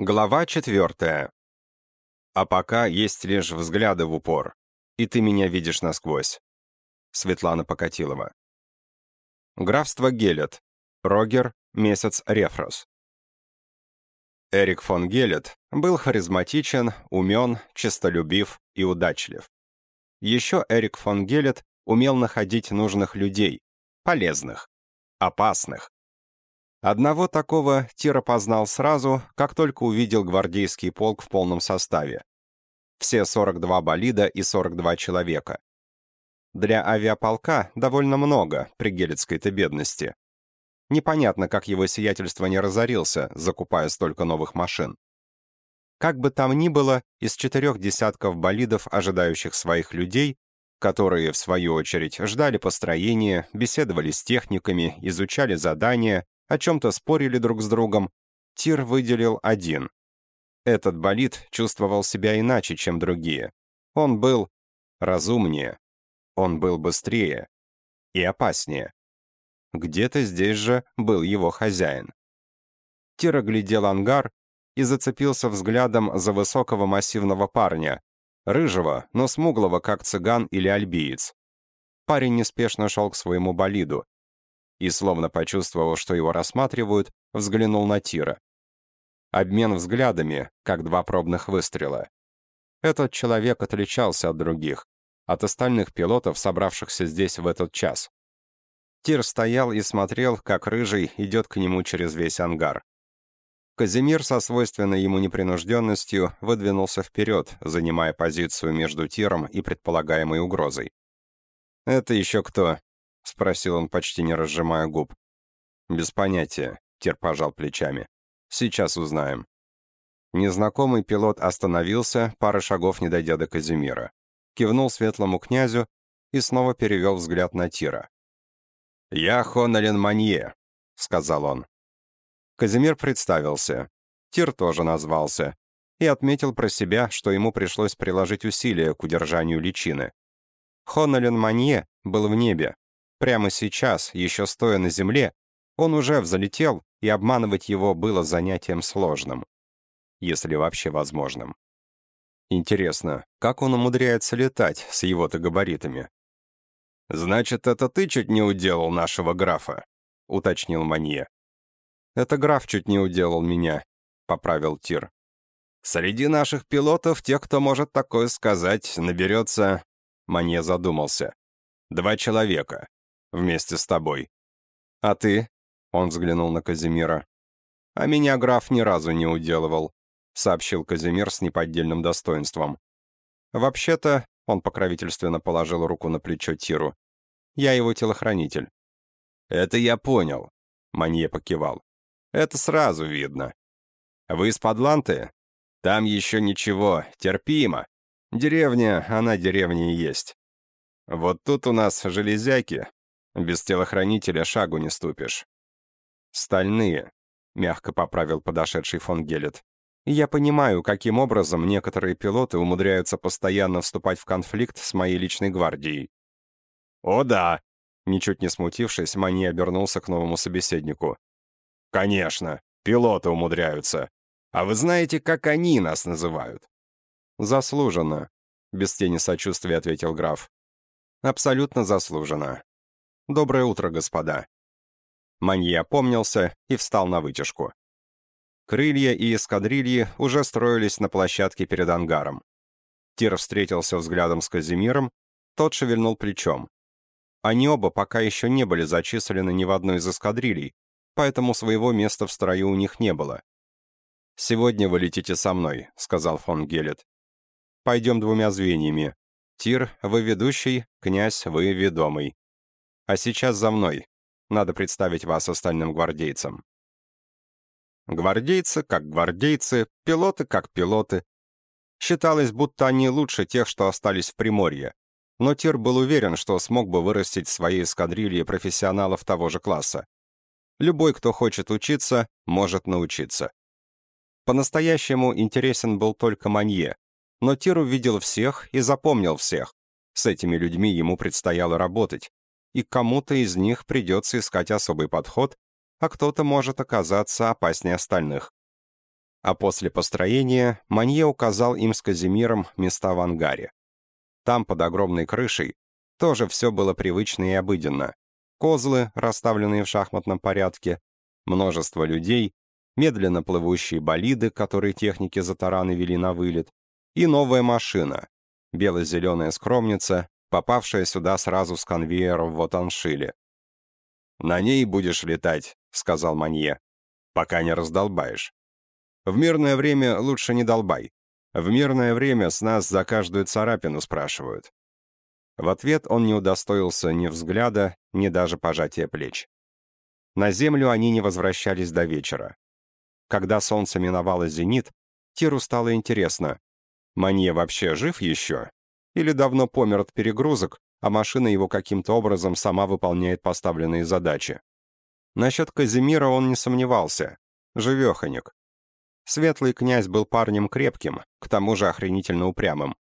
Глава четвертая. А пока есть лишь взгляды в упор, и ты меня видишь насквозь. Светлана Покатилова. Графство Гелет. Рогер. Месяц Рефрос. Эрик фон Гелет был харизматичен, умен, честолюбив и удачлив. Еще Эрик фон Гелет умел находить нужных людей, полезных, опасных, Одного такого Тир опознал сразу, как только увидел гвардейский полк в полном составе. Все 42 болида и 42 человека. Для авиаполка довольно много при гелецкой-то бедности. Непонятно, как его сиятельство не разорился, закупая столько новых машин. Как бы там ни было, из четырех десятков болидов, ожидающих своих людей, которые, в свою очередь, ждали построения, беседовали с техниками, изучали задания, о чем-то спорили друг с другом, Тир выделил один. Этот болид чувствовал себя иначе, чем другие. Он был разумнее, он был быстрее и опаснее. Где-то здесь же был его хозяин. Тир оглядел ангар и зацепился взглядом за высокого массивного парня, рыжего, но смуглого, как цыган или альбиец. Парень неспешно шел к своему болиду, и, словно почувствовал, что его рассматривают, взглянул на Тира. Обмен взглядами, как два пробных выстрела. Этот человек отличался от других, от остальных пилотов, собравшихся здесь в этот час. Тир стоял и смотрел, как Рыжий идет к нему через весь ангар. Казимир со свойственной ему непринужденностью выдвинулся вперед, занимая позицию между Тиром и предполагаемой угрозой. «Это еще кто?» — спросил он, почти не разжимая губ. «Без понятия», — Тир пожал плечами. «Сейчас узнаем». Незнакомый пилот остановился, пары шагов не дойдя до Казимира. Кивнул светлому князю и снова перевел взгляд на Тира. «Я Хонолин Манье», — сказал он. Казимир представился. Тир тоже назвался. И отметил про себя, что ему пришлось приложить усилия к удержанию личины. Хонолин Манье был в небе, Прямо сейчас, еще стоя на земле, он уже взлетел, и обманывать его было занятием сложным. Если вообще возможным. Интересно, как он умудряется летать с его-то габаритами? «Значит, это ты чуть не уделал нашего графа?» — уточнил Манье. «Это граф чуть не уделал меня», — поправил Тир. «Среди наших пилотов тех, кто может такое сказать, наберется...» Манье задумался. «Два человека вместе с тобой. А ты?» — он взглянул на Казимира. «А меня граф ни разу не уделывал», — сообщил Казимир с неподдельным достоинством. «Вообще-то», — он покровительственно положил руку на плечо Тиру, — «я его телохранитель». «Это я понял», — Манье покивал. «Это сразу видно. Вы из Подланты? Там еще ничего, терпимо. Деревня, она деревня и есть. Вот тут у нас железяки, без телохранителя шагу не ступишь. «Стальные», — мягко поправил подошедший фон Гелет. «Я понимаю, каким образом некоторые пилоты умудряются постоянно вступать в конфликт с моей личной гвардией». «О да!» — ничуть не смутившись, Мани обернулся к новому собеседнику. «Конечно, пилоты умудряются. А вы знаете, как они нас называют?» «Заслуженно», — без тени сочувствия ответил граф. «Абсолютно заслуженно. «Доброе утро, господа». Манье опомнился и встал на вытяжку. Крылья и эскадрильи уже строились на площадке перед ангаром. Тир встретился взглядом с Казимиром, тот шевельнул плечом. Они оба пока еще не были зачислены ни в одной из эскадрилей, поэтому своего места в строю у них не было. «Сегодня вы летите со мной», — сказал фон Гелет. «Пойдем двумя звеньями. Тир, вы ведущий, князь, вы ведомый. А сейчас за мной. Надо представить вас остальным гвардейцам. Гвардейцы как гвардейцы, пилоты как пилоты. Считалось, будто они лучше тех, что остались в Приморье. Но Тир был уверен, что смог бы вырастить в своей эскадрилье профессионалов того же класса. Любой, кто хочет учиться, может научиться. По-настоящему интересен был только Манье, но Тир увидел всех и запомнил всех. С этими людьми ему предстояло работать, и кому-то из них придется искать особый подход, а кто-то может оказаться опаснее остальных. А после построения Манье указал им с Казимиром места в ангаре. Там, под огромной крышей, тоже все было привычно и обыденно. Козлы, расставленные в шахматном порядке, множество людей, медленно плывущие болиды, которые техники за тараны вели на вылет, и новая машина, бело-зеленая скромница, попавшая сюда сразу с конвейера в Вотаншиле. «На ней будешь летать», — сказал Манье, — «пока не раздолбаешь. В мирное время лучше не долбай. В мирное время с нас за каждую царапину спрашивают». В ответ он не удостоился ни взгляда, ни даже пожатия плеч. На землю они не возвращались до вечера. Когда солнце миновало зенит, Тиру стало интересно, Манье вообще жив еще? Или давно помер от перегрузок, а машина его каким-то образом сама выполняет поставленные задачи? Насчет Казимира он не сомневался. Живеханик. Светлый князь был парнем крепким, к тому же охренительно упрямым.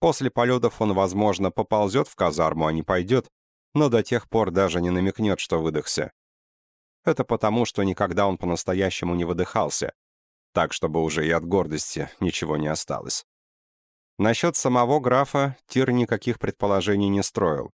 После полетов он, возможно, поползет в казарму, а не пойдет, но до тех пор даже не намекнет, что выдохся. Это потому, что никогда он по-настоящему не выдыхался, так, чтобы уже и от гордости ничего не осталось. Насчет самого графа Тир никаких предположений не строил.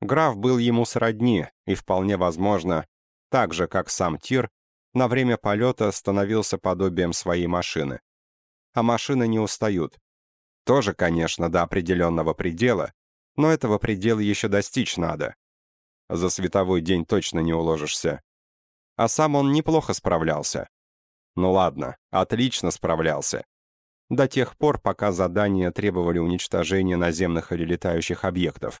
Граф был ему сродни, и вполне возможно, так же, как сам Тир, на время полета становился подобием своей машины. А машины не устают. Тоже, конечно, до определенного предела, но этого предела еще достичь надо. За световой день точно не уложишься. А сам он неплохо справлялся. Ну ладно, отлично справлялся до тех пор, пока задания требовали уничтожения наземных или летающих объектов.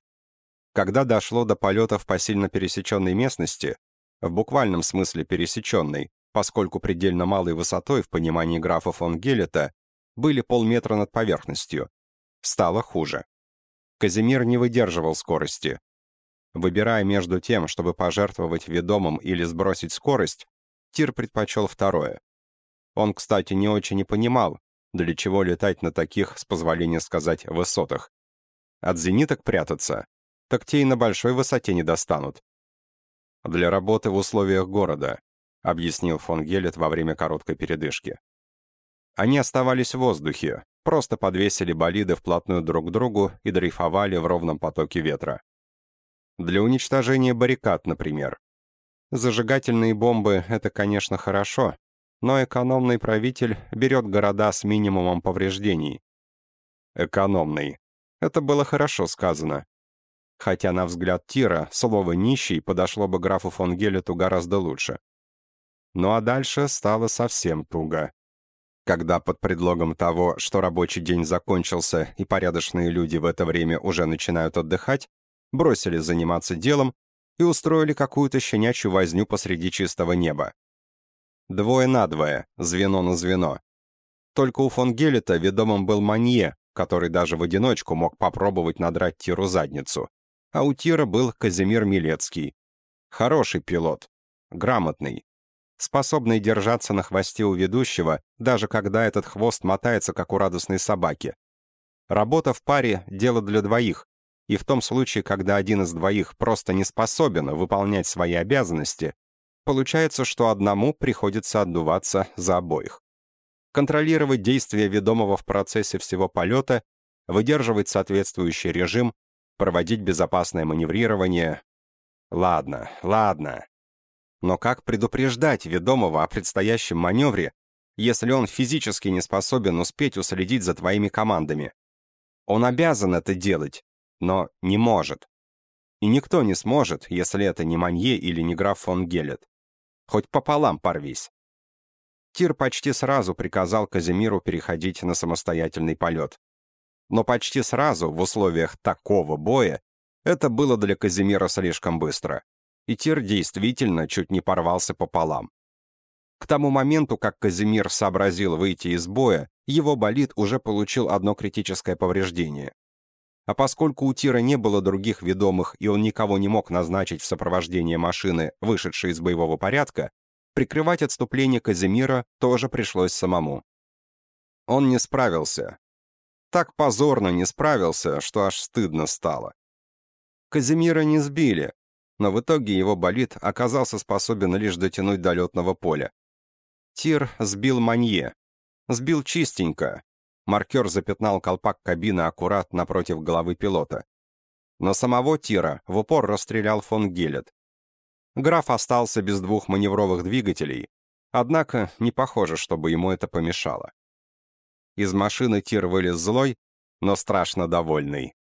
Когда дошло до полетов по сильно пересеченной местности, в буквальном смысле пересеченной, поскольку предельно малой высотой в понимании графа фон Гелета были полметра над поверхностью, стало хуже. Казимир не выдерживал скорости. Выбирая между тем, чтобы пожертвовать ведомым или сбросить скорость, Тир предпочел второе. Он, кстати, не очень и понимал, для чего летать на таких, с позволения сказать, высотах? От зениток прятаться? Так те и на большой высоте не достанут. Для работы в условиях города, объяснил фон Гелет во время короткой передышки. Они оставались в воздухе, просто подвесили болиды вплотную друг к другу и дрейфовали в ровном потоке ветра. Для уничтожения баррикад, например. Зажигательные бомбы — это, конечно, хорошо, но экономный правитель берет города с минимумом повреждений. Экономный. Это было хорошо сказано. Хотя, на взгляд Тира, слово «нищий» подошло бы графу фон Гелету гораздо лучше. Ну а дальше стало совсем туго. Когда под предлогом того, что рабочий день закончился и порядочные люди в это время уже начинают отдыхать, бросили заниматься делом и устроили какую-то щенячью возню посреди чистого неба. Двое на двое, звено на звено. Только у фон Гелета ведомым был Манье, который даже в одиночку мог попробовать надрать Тиру задницу. А у Тира был Казимир Милецкий. Хороший пилот. Грамотный. Способный держаться на хвосте у ведущего, даже когда этот хвост мотается, как у радостной собаки. Работа в паре — дело для двоих, и в том случае, когда один из двоих просто не способен выполнять свои обязанности, Получается, что одному приходится отдуваться за обоих. Контролировать действия ведомого в процессе всего полета, выдерживать соответствующий режим, проводить безопасное маневрирование. Ладно, ладно. Но как предупреждать ведомого о предстоящем маневре, если он физически не способен успеть уследить за твоими командами? Он обязан это делать, но не может. И никто не сможет, если это не Манье или не граф фон Гелет. Хоть пополам порвись. Тир почти сразу приказал Казимиру переходить на самостоятельный полет. Но почти сразу, в условиях такого боя, это было для Казимира слишком быстро. И Тир действительно чуть не порвался пополам. К тому моменту, как Казимир сообразил выйти из боя, его болид уже получил одно критическое повреждение. А поскольку у Тира не было других ведомых, и он никого не мог назначить в сопровождение машины, вышедшей из боевого порядка, прикрывать отступление Казимира тоже пришлось самому. Он не справился. Так позорно не справился, что аж стыдно стало. Казимира не сбили, но в итоге его болид оказался способен лишь дотянуть до летного поля. Тир сбил манье. Сбил чистенько. Маркер запятнал колпак кабины аккурат напротив головы пилота. Но самого Тира в упор расстрелял фон Гелет. Граф остался без двух маневровых двигателей, однако не похоже, чтобы ему это помешало. Из машины Тир вылез злой, но страшно довольный.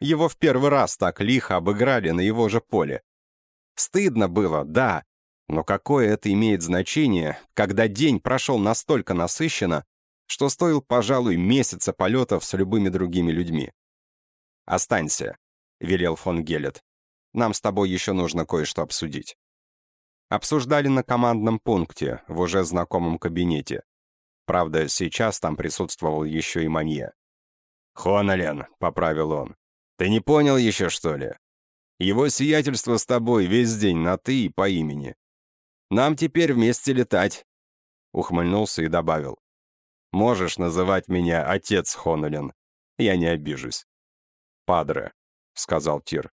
Его в первый раз так лихо обыграли на его же поле. Стыдно было, да, но какое это имеет значение, когда день прошел настолько насыщенно, что стоил, пожалуй, месяца полетов с любыми другими людьми. «Останься», — велел фон Гелет. «Нам с тобой еще нужно кое-что обсудить». Обсуждали на командном пункте, в уже знакомом кабинете. Правда, сейчас там присутствовал еще и Манье. «Хонолен», — поправил он, — «ты не понял еще, что ли? Его сиятельство с тобой весь день на «ты» и по имени. Нам теперь вместе летать», — ухмыльнулся и добавил. «Можешь называть меня отец Хонолен. Я не обижусь». «Падре», — сказал Тир.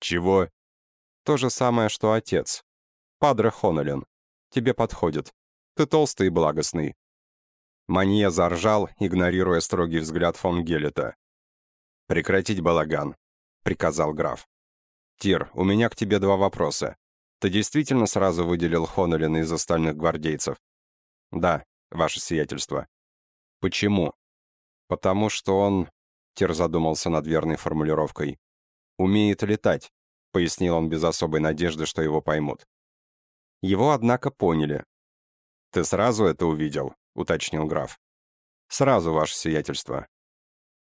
«Чего?» «То же самое, что отец. Падре Хонолен. Тебе подходит. Ты толстый и благостный». Манье заржал, игнорируя строгий взгляд фон Гелета. «Прекратить балаган», — приказал граф. «Тир, у меня к тебе два вопроса. Ты действительно сразу выделил Хонолина из остальных гвардейцев? Да, ваше сиятельство. Почему? Потому что он... Тир задумался над верной формулировкой. «Умеет летать», — пояснил он без особой надежды, что его поймут. Его, однако, поняли. «Ты сразу это увидел?» — уточнил граф. «Сразу, ваше сиятельство».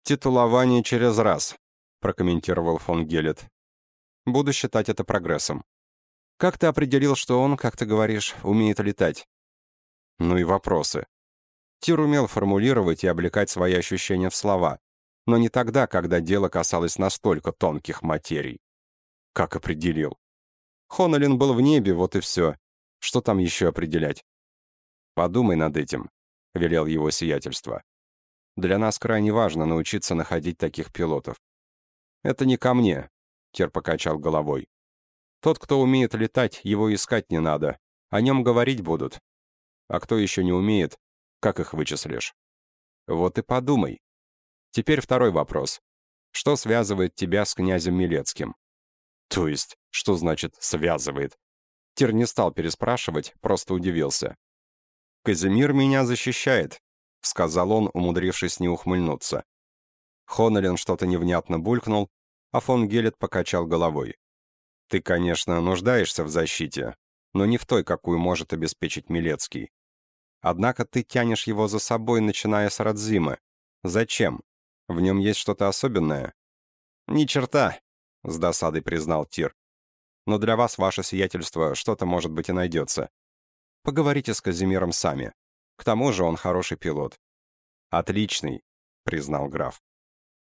«Титулование через раз», — прокомментировал фон Гелет. «Буду считать это прогрессом». Как ты определил, что он, как ты говоришь, умеет летать? Ну и вопросы. Тир умел формулировать и облекать свои ощущения в слова, но не тогда, когда дело касалось настолько тонких материй. Как определил? Хонолин был в небе, вот и все. Что там еще определять? Подумай над этим, — велел его сиятельство. Для нас крайне важно научиться находить таких пилотов. Это не ко мне, — Тир покачал головой. Тот, кто умеет летать, его искать не надо. О нем говорить будут. А кто еще не умеет, как их вычислишь? Вот и подумай. Теперь второй вопрос. Что связывает тебя с князем Милецким? То есть, что значит «связывает»? Тир не стал переспрашивать, просто удивился. «Казимир меня защищает», — сказал он, умудрившись не ухмыльнуться. Хонолин что-то невнятно булькнул, а фон Гелет покачал головой. Ты, конечно, нуждаешься в защите, но не в той, какую может обеспечить Милецкий. Однако ты тянешь его за собой, начиная с Радзимы. Зачем? В нем есть что-то особенное? Ни черта, с досадой признал Тир. Но для вас, ваше сиятельство, что-то, может быть, и найдется. Поговорите с Казимиром сами. К тому же он хороший пилот. Отличный, признал граф.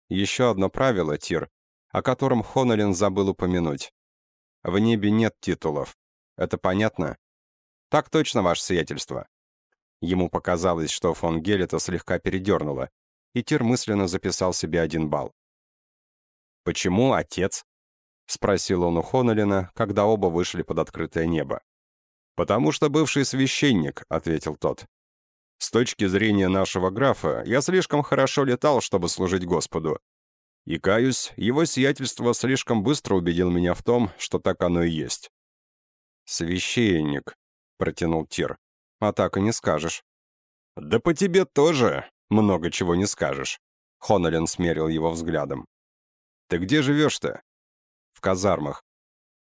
Еще одно правило, Тир, о котором Хонолин забыл упомянуть. В небе нет титулов. Это понятно? Так точно, ваше сиятельство. Ему показалось, что фон Гелета слегка передернуло, и Тир мысленно записал себе один балл. «Почему отец?» — спросил он у Хонолина, когда оба вышли под открытое небо. «Потому что бывший священник», — ответил тот. «С точки зрения нашего графа, я слишком хорошо летал, чтобы служить Господу. И, каюсь, его сиятельство слишком быстро убедил меня в том, что так оно и есть. «Священник», — протянул Тир, — «а так и не скажешь». «Да по тебе тоже много чего не скажешь», — Хонолин смерил его взглядом. «Ты где живешь-то?» «В казармах.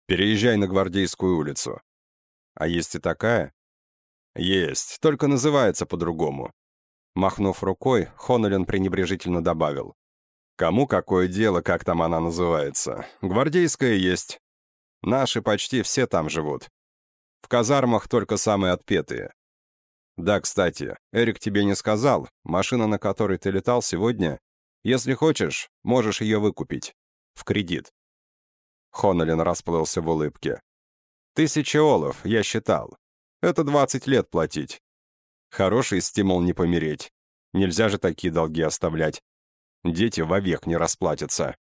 Переезжай на Гвардейскую улицу». «А есть и такая?» «Есть, только называется по-другому». Махнув рукой, Хонолин пренебрежительно добавил. Кому какое дело, как там она называется? Гвардейская есть. Наши почти все там живут. В казармах только самые отпетые. Да, кстати, Эрик тебе не сказал, машина, на которой ты летал сегодня, если хочешь, можешь ее выкупить. В кредит. Хонолин расплылся в улыбке. Тысяча олов, я считал. Это 20 лет платить. Хороший стимул не помереть. Нельзя же такие долги оставлять. Дети вовек не расплатятся.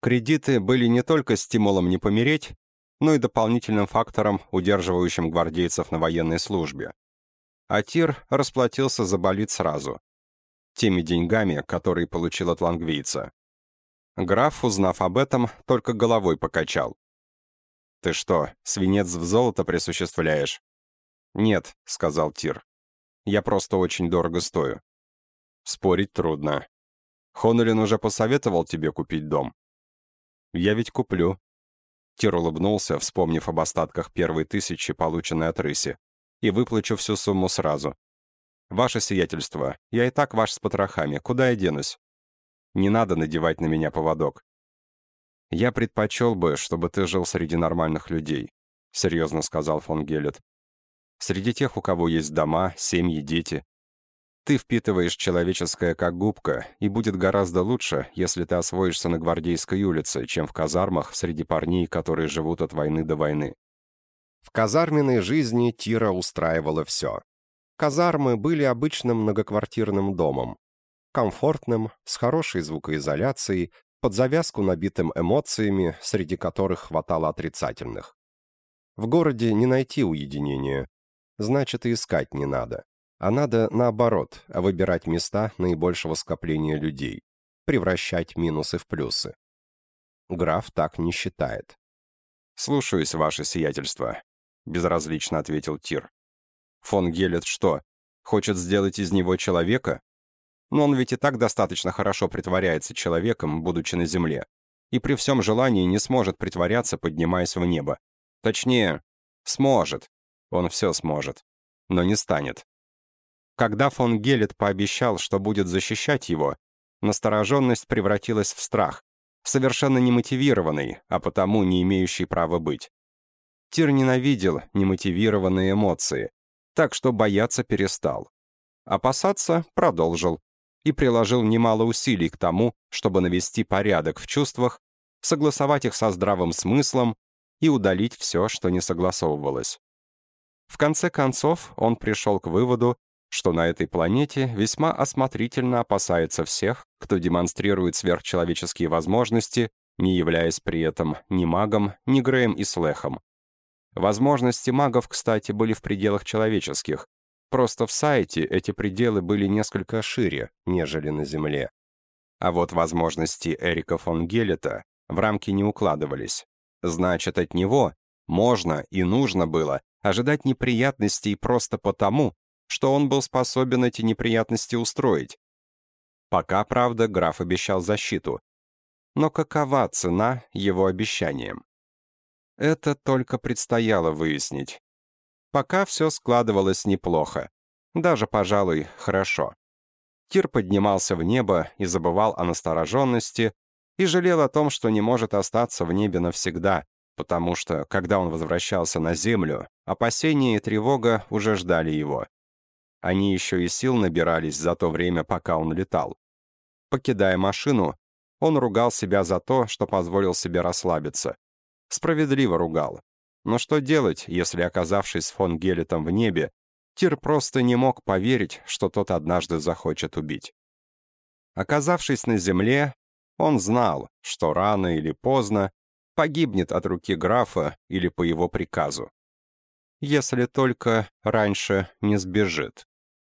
Кредиты были не только стимулом не помереть, но и дополнительным фактором, удерживающим гвардейцев на военной службе. А Тир расплатился за болид сразу. Теми деньгами, которые получил от лангвийца. Граф, узнав об этом, только головой покачал. «Ты что, свинец в золото присуществляешь?» «Нет», — сказал Тир. «Я просто очень дорого стою». «Спорить трудно. Хонолин уже посоветовал тебе купить дом?» «Я ведь куплю». Тир улыбнулся, вспомнив об остатках первой тысячи, полученной от рыси, и выплачу всю сумму сразу. «Ваше сиятельство, я и так ваш с потрохами, куда я денусь?» Не надо надевать на меня поводок. «Я предпочел бы, чтобы ты жил среди нормальных людей», — серьезно сказал фон Гелет. «Среди тех, у кого есть дома, семьи, дети. Ты впитываешь человеческое как губка, и будет гораздо лучше, если ты освоишься на Гвардейской улице, чем в казармах среди парней, которые живут от войны до войны». В казарменной жизни Тира устраивала все. Казармы были обычным многоквартирным домом комфортным, с хорошей звукоизоляцией, под завязку набитым эмоциями, среди которых хватало отрицательных. В городе не найти уединения, значит и искать не надо. А надо, наоборот, выбирать места наибольшего скопления людей, превращать минусы в плюсы. Граф так не считает. «Слушаюсь, ваше сиятельство», — безразлично ответил Тир. «Фон Гелет что, хочет сделать из него человека? Но он ведь и так достаточно хорошо притворяется человеком, будучи на земле. И при всем желании не сможет притворяться, поднимаясь в небо. Точнее, сможет. Он все сможет. Но не станет. Когда фон Гелет пообещал, что будет защищать его, настороженность превратилась в страх, совершенно немотивированный, а потому не имеющий права быть. Тир ненавидел немотивированные эмоции, так что бояться перестал. Опасаться продолжил и приложил немало усилий к тому, чтобы навести порядок в чувствах, согласовать их со здравым смыслом и удалить все, что не согласовывалось. В конце концов, он пришел к выводу, что на этой планете весьма осмотрительно опасается всех, кто демонстрирует сверхчеловеческие возможности, не являясь при этом ни магом, ни Греем и Слехом. Возможности магов, кстати, были в пределах человеческих, Просто в сайте эти пределы были несколько шире, нежели на Земле. А вот возможности Эрика фон Гелета в рамки не укладывались. Значит, от него можно и нужно было ожидать неприятностей просто потому, что он был способен эти неприятности устроить. Пока, правда, граф обещал защиту. Но какова цена его обещаниям? Это только предстояло выяснить. Пока все складывалось неплохо. Даже, пожалуй, хорошо. Тир поднимался в небо и забывал о настороженности, и жалел о том, что не может остаться в небе навсегда, потому что, когда он возвращался на землю, опасения и тревога уже ждали его. Они еще и сил набирались за то время, пока он летал. Покидая машину, он ругал себя за то, что позволил себе расслабиться. Справедливо ругал. Но что делать, если, оказавшись фон Гелетом в небе, Тир просто не мог поверить, что тот однажды захочет убить. Оказавшись на земле, он знал, что рано или поздно погибнет от руки графа или по его приказу. Если только раньше не сбежит.